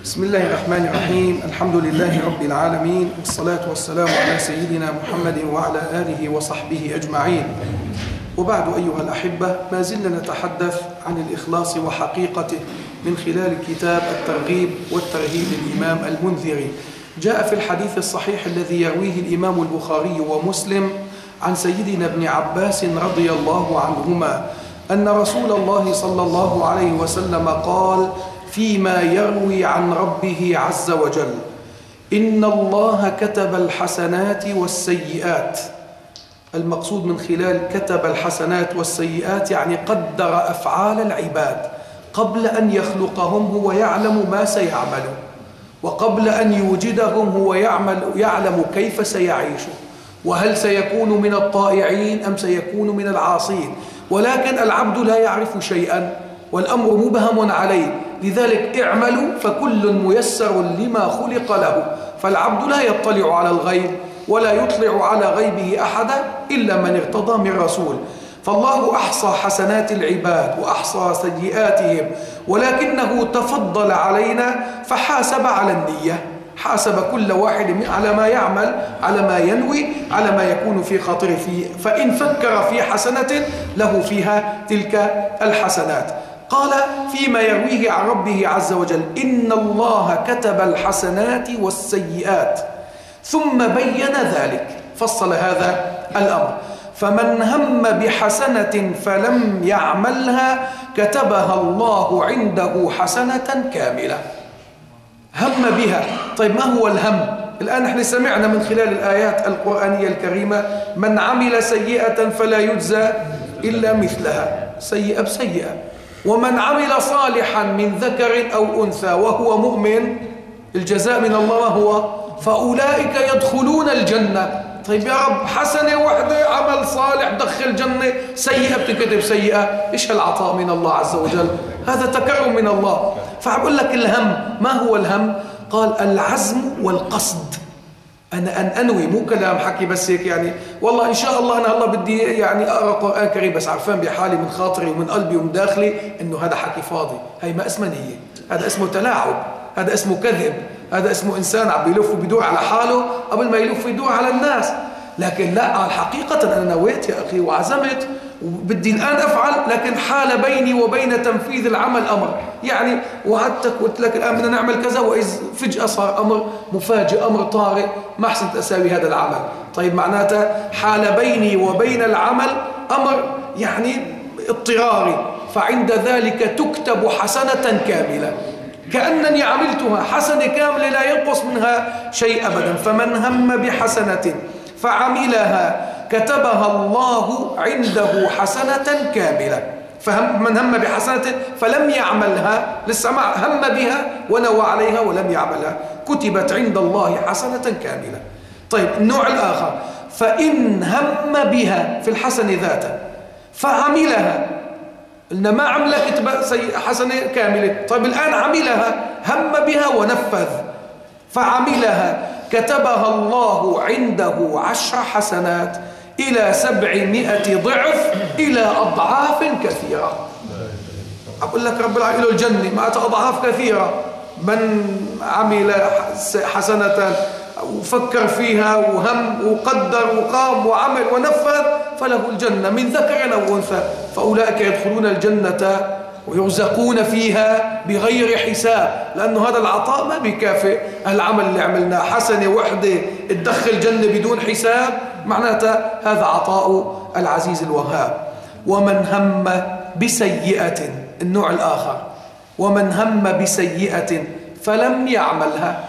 بسم الله الرحمن الرحيم. الحمد لله رب العالمين والصلاة والسلام على سيدنا محمد وعلى آله وصحبه أجمعين. وبعد أيها الأحبة ما زلنا نتحدث عن الإخلاص وحقيقته من خلال كتاب الترغيب والترهيب للإمام المنذري. جاء في الحديث الصحيح الذي يرويه الإمام البخاري ومسلم عن سيدنا ابن عباس رضي الله عنهما أن رسول الله صلى الله عليه وسلم قال فيما يروي عن ربه عز وجل. إن الله كتب الحسنات والسيئات. المقصود من خلال كتب الحسنات والسيئات يعني قدر أفعال العباد. قبل أن يخلقهم هو يعلم ما سيعملون وقبل أن يوجدهم هو يعمل يعلم كيف سيعيشوا وهل سيكون من الطائعين أم سيكون من العاصين. ولكن العبد لا يعرف شيئا. والأمر مبهم عليه. لذلك اعملوا فكل ميسر لما خلق له. فالعبد لا يطلع على الغيب ولا يطلع على غيبه أحدا إلا من ارتضى من رسول. فالله أحصى حسنات العباد وأحصى سيئاتهم ولكنه تفضل علينا فحاسب على النية. حاسب كل واحد على ما يعمل على ما ينوي على ما يكون في خاطره. فإن فكر في حسنة له فيها تلك الحسنات. قال فيما يرويه عن ربه عز وجل إن الله كتب الحسنات والسيئات ثم بين ذلك فصل هذا الأمر. فمن هم بحسنة فلم يعملها كتبها الله عنده حسنة كاملة. هم بها. طيب ما هو الهم؟ الآن نحن سمعنا من خلال الآيات القرآنية الكريمة من عمل سيئة فلا يجزى إلا مثلها. سيئة بسيئة. ومن عمل صالحا من ذكر أو أنثى وهو مؤمن الجزاء من الله هو فأولئك يدخلون الجنة. طيب يا رب حسنة واحدة عمل صالح دخل جنة سيئة بتكتب سيئة. إيش العطاء من الله عز وجل؟ هذا تكرم من الله. فأقول لك الهم. ما هو الهم؟ قال العزم والقصد. أنا أن أنوي. مو كلام حكي بس هيك يعني. والله إن شاء الله أنا الله بدي يعني أقرأ قرآن كريم بس عرفان بحالي من خاطري ومن قلبي ومن داخلي إنه هذا حكي فاضي. هي ما اسمه نية هذا اسمه تلاعب. هذا اسمه كذب. هذا اسمه إنسان عم بيلف وبيدور على حاله قبل ما يلف ويدور على الناس. لكن لا الحقيقة أنا نويت يا أخي وعزمت وبدي الآن أفعل لكن حال بيني وبين تنفيذ العمل أمر. يعني وعدتك قلت لك الآن بدنا نعمل كذا وإذ فجأة صار أمر مفاجئ أمر طارئ. ما حسنت أساوي هذا العمل. طيب معناته حال بيني وبين العمل أمر يعني اضطراري. فعند ذلك تكتب حسنة كاملة. كأنني عملتها حسنة كاملة لا ينقص منها شيء أبدا. فمن هم بحسنة؟ فعملها. كتبها الله عنده حسنة كاملة. فهم من هم بحسنة؟ فلم يعملها. لسه هم بها ونوى عليها ولم يعملها. كتبت عند الله حسنة كاملة. طيب النوع الآخر. فإن هم بها في الحسن ذاته. فعملها. قلنا ما عمل كتب حسنة كاملة. طيب الآن عملها. هم بها ونفذ. فعملها. كتبها الله عنده عشر حسنات إلى سبعمائة ضعف إلى أضعاف كثيرة. أقول لك رب العالمين الجنة مع أضعاف كثيرة. من عمل حسنة وفكر فيها وهم وقدر وقام وعمل ونفذ فله الجنة. من ذكر أو أنثى فأولئك يدخلون الجنة ويرزقون فيها بغير حساب لأنه هذا العطاء ما بيكافئ. العمل اللي عملناه حسنة وحدة تدخل جنة بدون حساب معناته هذا عطاء العزيز الوهاب. ومن هم بسيئة النوع الآخر. ومن هم بسيئة فلم يعملها.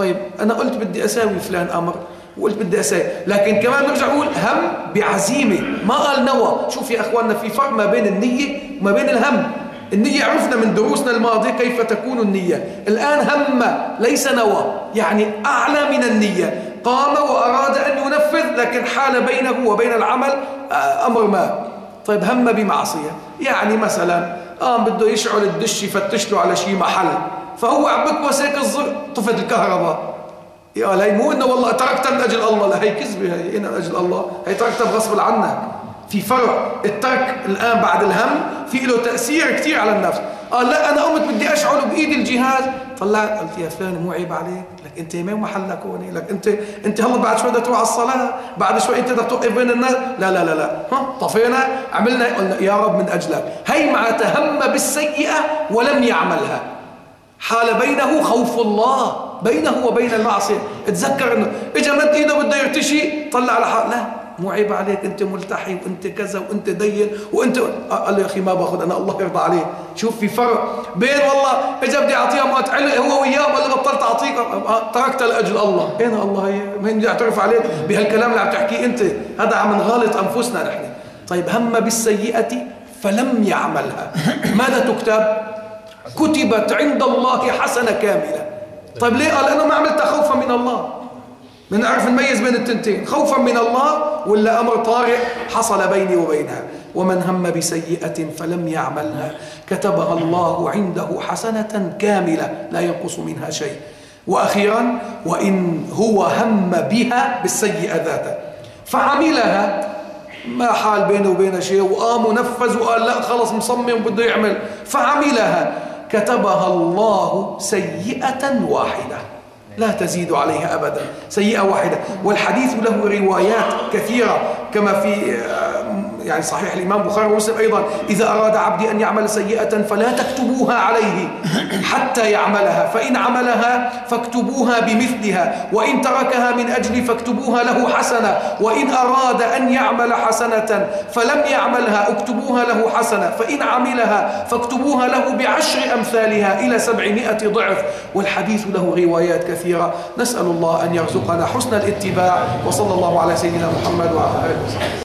طيب أنا قلت بدي أساوي فلان أمر وقلت بدي أساوي لكن كمان نرجع نقول هم بعزيمة. ما قال نوى. شوف يا أخواننا في فرق ما بين النية وما بين الهم. النية عرفنا من دروسنا الماضية كيف تكون النية. الآن هم ليس نوى يعني أعلى من النية. قام وأراد أن ينفذ لكن حال بينه وبين العمل أمر ما. طيب هم بمعصية. يعني مثلا قام بده يشعل الدش يفتش له على شيء محل. فهو عم بكوس هيك الزر طفت الكهرباء. يا هي مو انه والله تركتها من أجل الله. لا هي كذبة هي من أجل الله. هي تركتها بغصب عنك. في فرق الترك الآن بعد الهم في له تأثير كثير على النفس. قال لا أنا قمت بدي أشعل بإيدي الجهاز. طلعت قلت يا فلان مو عيب عليك. لك أنت ما محلك هون؟ لك أنت أنت هلا بعد شوي بدك تروح على الصلاة. بعد شوي أنت بدك توقف بين الناس. لا لا لا لا. ها طفينا عملنا قلنا يا رب من أجلك. هي معناتها هم بالسيئة ولم يعملها. حال بينه خوف الله. بينه وبين المعصية. تذكر إنه اجى مد إيده بده يرتشي طلع على حال لا مو عيب عليك أنت ملتحي وأنت كذا وأنت دين وانت قال له يا أخي ما باخذ أنا الله يرضى عليك. شوف في فرق بين والله اجى بدي اعطيها علق هو وياه ولا بطلت أعطيك تركت لأجل الله. أين الله؟ هي مين بدي اعترف عليك بهالكلام اللي عم تحكيه أنت. هذا عم نغالط أنفسنا نحن. طيب هم بالسيئة فلم يعملها. ماذا تكتب؟ كتبت عند الله حسنة كاملة. طيب ليه؟ قال أنا ما عملتها خوفا من الله. بنعرف نميز بين التنتين. خوفا من الله ولا أمر طارئ حصل بيني وبينها. ومن هم بسيئة فلم يعملها. كتبها الله عنده حسنة كاملة. لا ينقص منها شيء. وأخيرا وإن هو هم بها بالسيئة ذاتها فعملها. ما حال بينه وبين شيء. وقام ونفذ وقال لا خلص مصمم بده يعمل. فعملها. كتبها الله سيئة واحدة. لا تزيد عليها أبدا. سيئة واحدة. والحديث له روايات كثيرة كما في يعني صحيح الإمام بخاري ومسلم أيضا إذا أراد عبدي أن يعمل سيئة فلا تكتبوها عليه حتى يعملها فإن عملها فاكتبوها بمثلها وإن تركها من أجل فاكتبوها له حسنة وإن أراد أن يعمل حسنة فلم يعملها اكتبوها له حسنة فإن عملها فاكتبوها له بعشر أمثالها إلى سبعمائة ضعف. والحديث له روايات كثيرة. نسأل الله أن يرزقنا حسن الاتباع وصلى الله على سيدنا محمد وعلى آله وصحبه.